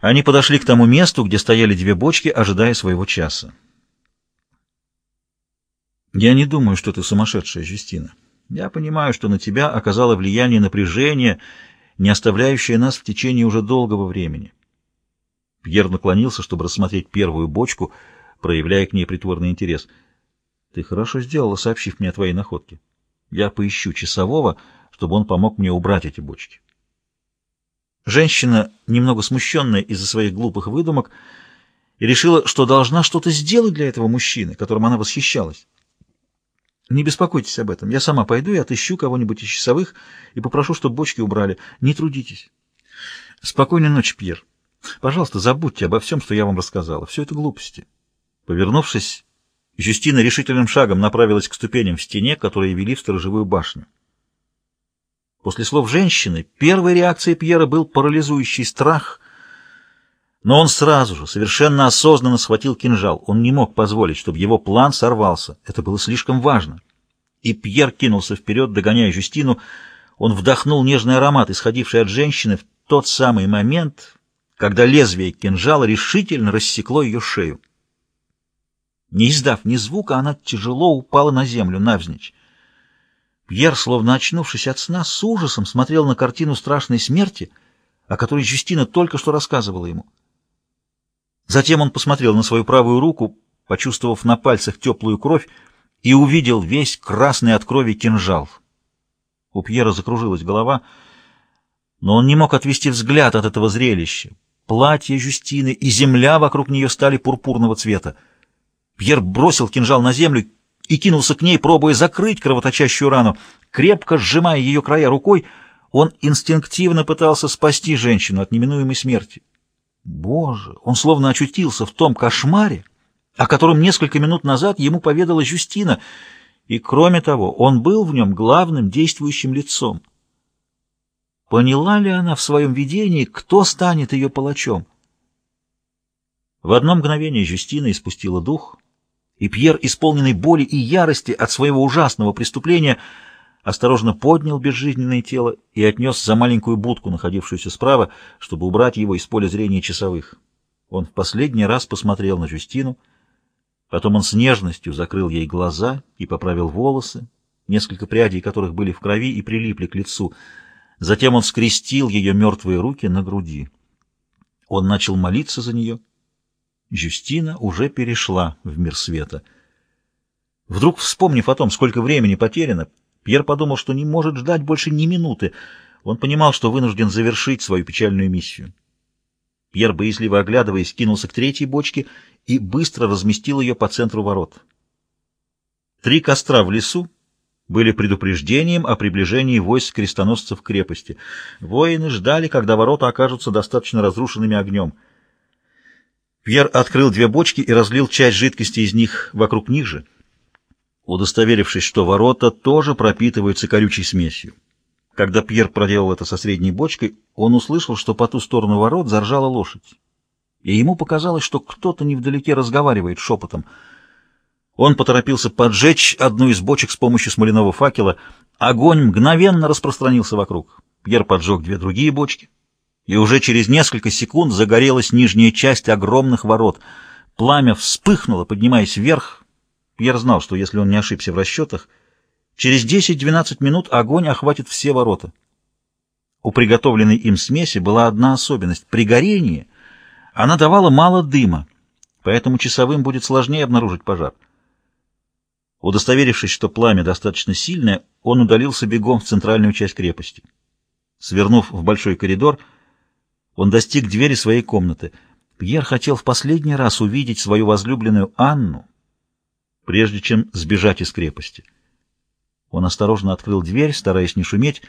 Они подошли к тому месту, где стояли две бочки, ожидая своего часа. «Я не думаю, что ты сумасшедшая, Жюстина. Я понимаю, что на тебя оказало влияние напряжение, не оставляющее нас в течение уже долгого времени». Пьер наклонился, чтобы рассмотреть первую бочку, проявляя к ней притворный интерес. «Ты хорошо сделала, сообщив мне о твоей находке. Я поищу часового, чтобы он помог мне убрать эти бочки». Женщина, немного смущенная из-за своих глупых выдумок, решила, что должна что-то сделать для этого мужчины, которым она восхищалась. «Не беспокойтесь об этом. Я сама пойду и отыщу кого-нибудь из часовых и попрошу, чтобы бочки убрали. Не трудитесь». «Спокойной ночи, Пьер. Пожалуйста, забудьте обо всем, что я вам рассказала. Все это глупости». Повернувшись, Юстина решительным шагом направилась к ступеням в стене, которые вели в сторожевую башню. После слов женщины первой реакцией Пьера был парализующий страх, но он сразу же, совершенно осознанно схватил кинжал. Он не мог позволить, чтобы его план сорвался. Это было слишком важно. И Пьер кинулся вперед, догоняя Жюстину. Он вдохнул нежный аромат, исходивший от женщины, в тот самый момент, когда лезвие кинжала решительно рассекло ее шею. Не издав ни звука, она тяжело упала на землю, навзничь. Пьер, словно очнувшись от сна, с ужасом смотрел на картину страшной смерти, о которой Юстина только что рассказывала ему. Затем он посмотрел на свою правую руку, почувствовав на пальцах теплую кровь, и увидел весь красный от крови кинжал. У Пьера закружилась голова, но он не мог отвести взгляд от этого зрелища. Платье Жюстины и земля вокруг нее стали пурпурного цвета. Пьер бросил кинжал на землю и кинулся к ней, пробуя закрыть кровоточащую рану. Крепко сжимая ее края рукой, он инстинктивно пытался спасти женщину от неминуемой смерти. Боже, он словно очутился в том кошмаре, о котором несколько минут назад ему поведала Жюстина, и, кроме того, он был в нем главным действующим лицом. Поняла ли она в своем видении, кто станет ее палачом? В одно мгновение Жюстина испустила дух — и Пьер, исполненный боли и ярости от своего ужасного преступления, осторожно поднял безжизненное тело и отнес за маленькую будку, находившуюся справа, чтобы убрать его из поля зрения часовых. Он в последний раз посмотрел на Жюстину, потом он с нежностью закрыл ей глаза и поправил волосы, несколько прядей которых были в крови и прилипли к лицу. Затем он скрестил ее мертвые руки на груди. Он начал молиться за нее, Жюстина уже перешла в мир света. Вдруг, вспомнив о том, сколько времени потеряно, Пьер подумал, что не может ждать больше ни минуты. Он понимал, что вынужден завершить свою печальную миссию. Пьер, боязливо оглядываясь, кинулся к третьей бочке и быстро разместил ее по центру ворот. Три костра в лесу были предупреждением о приближении войск крестоносцев к крепости. Воины ждали, когда ворота окажутся достаточно разрушенными огнем — Пьер открыл две бочки и разлил часть жидкости из них вокруг них же, удостоверившись, что ворота тоже пропитываются колючей смесью. Когда Пьер проделал это со средней бочкой, он услышал, что по ту сторону ворот заржала лошадь. И ему показалось, что кто-то невдалеке разговаривает шепотом. Он поторопился поджечь одну из бочек с помощью смоляного факела. Огонь мгновенно распространился вокруг. Пьер поджег две другие бочки и уже через несколько секунд загорелась нижняя часть огромных ворот. Пламя вспыхнуло, поднимаясь вверх. Пьер знал, что если он не ошибся в расчетах, через 10-12 минут огонь охватит все ворота. У приготовленной им смеси была одна особенность. При горении она давала мало дыма, поэтому часовым будет сложнее обнаружить пожар. Удостоверившись, что пламя достаточно сильное, он удалился бегом в центральную часть крепости. Свернув в большой коридор, он достиг двери своей комнаты. Пьер хотел в последний раз увидеть свою возлюбленную Анну, прежде чем сбежать из крепости. Он осторожно открыл дверь, стараясь не шуметь,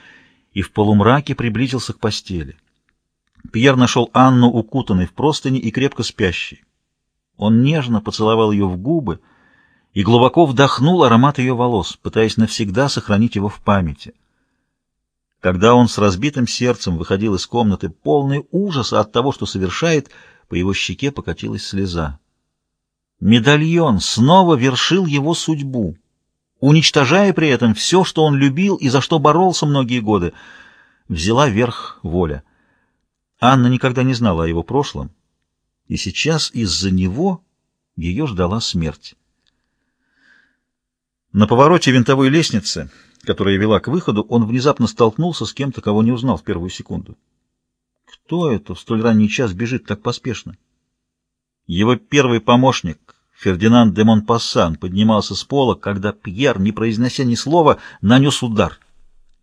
и в полумраке приблизился к постели. Пьер нашел Анну укутанной в простыни и крепко спящей. Он нежно поцеловал ее в губы и глубоко вдохнул аромат ее волос, пытаясь навсегда сохранить его в памяти. Когда он с разбитым сердцем выходил из комнаты, полный ужаса от того, что совершает, по его щеке покатилась слеза. Медальон снова вершил его судьбу, уничтожая при этом все, что он любил и за что боролся многие годы. Взяла верх воля. Анна никогда не знала о его прошлом, и сейчас из-за него ее ждала смерть. На повороте винтовой лестницы, которая вела к выходу, он внезапно столкнулся с кем-то, кого не узнал в первую секунду. Кто это в столь ранний час бежит так поспешно? Его первый помощник, Фердинанд де Монпассан, поднимался с пола, когда Пьер, не произнося ни слова, нанес удар.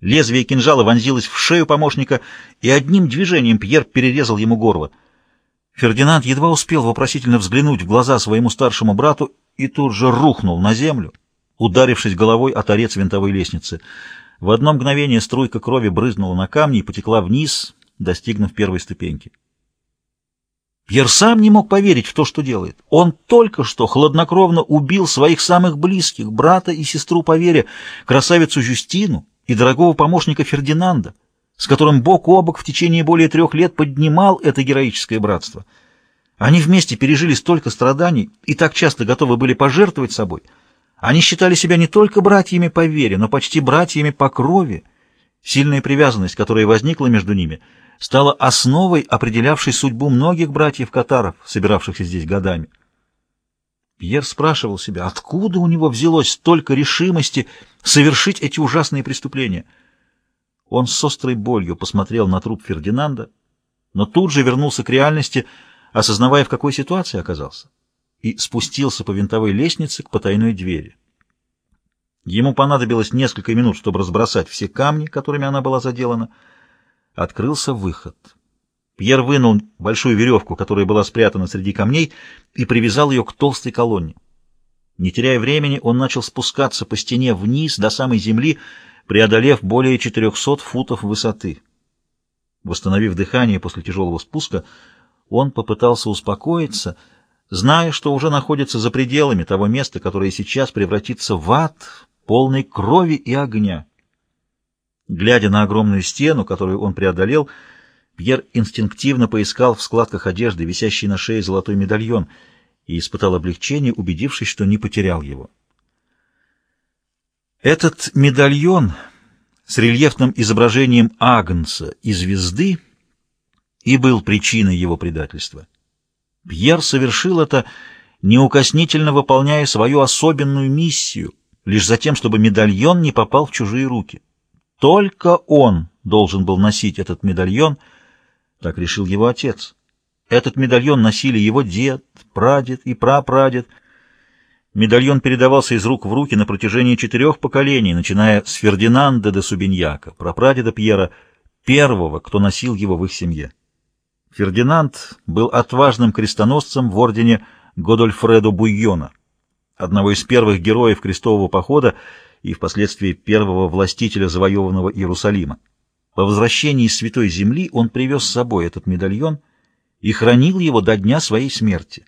Лезвие кинжала вонзилось в шею помощника, и одним движением Пьер перерезал ему горло. Фердинанд едва успел вопросительно взглянуть в глаза своему старшему брату и тут же рухнул на землю, ударившись головой о торец винтовой лестницы. В одно мгновение струйка крови брызнула на камни и потекла вниз, достигнув первой ступеньки. Пьер сам не мог поверить в то, что делает. Он только что хладнокровно убил своих самых близких, брата и сестру по вере, красавицу Жюстину и дорогого помощника Фердинанда, с которым бок о бок в течение более трех лет поднимал это героическое братство. Они вместе пережили столько страданий и так часто готовы были пожертвовать собой — они считали себя не только братьями по вере, но почти братьями по крови. Сильная привязанность, которая возникла между ними, стала основой, определявшей судьбу многих братьев-катаров, собиравшихся здесь годами. Пьер спрашивал себя, откуда у него взялось столько решимости совершить эти ужасные преступления. Он с острой болью посмотрел на труп Фердинанда, но тут же вернулся к реальности, осознавая, в какой ситуации оказался и спустился по винтовой лестнице к потайной двери. Ему понадобилось несколько минут, чтобы разбросать все камни, которыми она была заделана. Открылся выход. Пьер вынул большую веревку, которая была спрятана среди камней, и привязал ее к толстой колонне. Не теряя времени, он начал спускаться по стене вниз до самой земли, преодолев более 400 футов высоты. Восстановив дыхание после тяжелого спуска, он попытался успокоиться — зная, что уже находится за пределами того места, которое сейчас превратится в ад, полный крови и огня. Глядя на огромную стену, которую он преодолел, Пьер инстинктивно поискал в складках одежды, висящий на шее золотой медальон, и испытал облегчение, убедившись, что не потерял его. Этот медальон с рельефным изображением Агнца и звезды и был причиной его предательства. Пьер совершил это, неукоснительно выполняя свою особенную миссию, лишь за тем, чтобы медальон не попал в чужие руки. Только он должен был носить этот медальон, так решил его отец. Этот медальон носили его дед, прадед и прапрадед. Медальон передавался из рук в руки на протяжении четырех поколений, начиная с Фердинанда де Субиньяка, прапрадеда Пьера, первого, кто носил его в их семье. Фердинанд был отважным крестоносцем в ордене Годольфредо Буйона, одного из первых героев крестового похода и впоследствии первого властителя завоеванного Иерусалима. По возвращении из Святой Земли он привез с собой этот медальон и хранил его до дня своей смерти.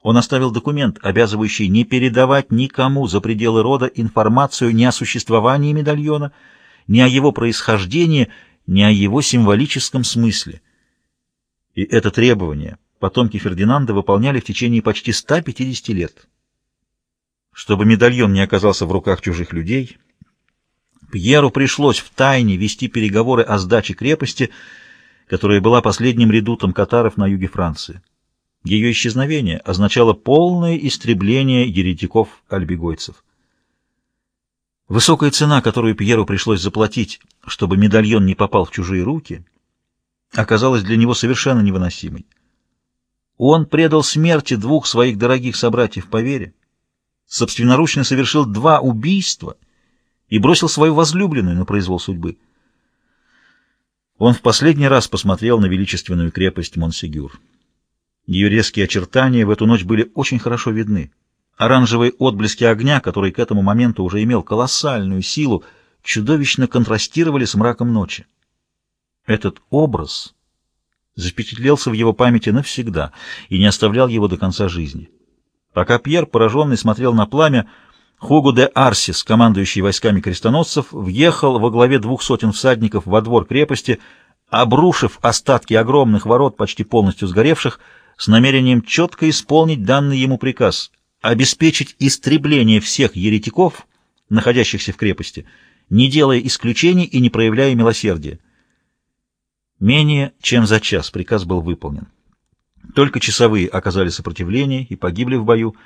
Он оставил документ, обязывающий не передавать никому за пределы рода информацию ни о существовании медальона, ни о его происхождении, ни о его символическом смысле. И это требование потомки Фердинанда выполняли в течение почти 150 лет. Чтобы медальон не оказался в руках чужих людей, Пьеру пришлось втайне вести переговоры о сдаче крепости, которая была последним редутом катаров на юге Франции. Ее исчезновение означало полное истребление еретиков-альбегойцев. Высокая цена, которую Пьеру пришлось заплатить, чтобы медальон не попал в чужие руки — оказалась для него совершенно невыносимой. Он предал смерти двух своих дорогих собратьев по вере, собственноручно совершил два убийства и бросил свою возлюбленную на произвол судьбы. Он в последний раз посмотрел на величественную крепость Монсегюр. Ее резкие очертания в эту ночь были очень хорошо видны. Оранжевые отблески огня, который к этому моменту уже имел колоссальную силу, чудовищно контрастировали с мраком ночи. Этот образ запечатлелся в его памяти навсегда и не оставлял его до конца жизни. Пока Пьер, пораженный, смотрел на пламя, Хуго де Арсис, командующий войсками крестоносцев, въехал во главе двух сотен всадников во двор крепости, обрушив остатки огромных ворот, почти полностью сгоревших, с намерением четко исполнить данный ему приказ — обеспечить истребление всех еретиков, находящихся в крепости, не делая исключений и не проявляя милосердия. Менее чем за час приказ был выполнен. Только часовые оказали сопротивление и погибли в бою,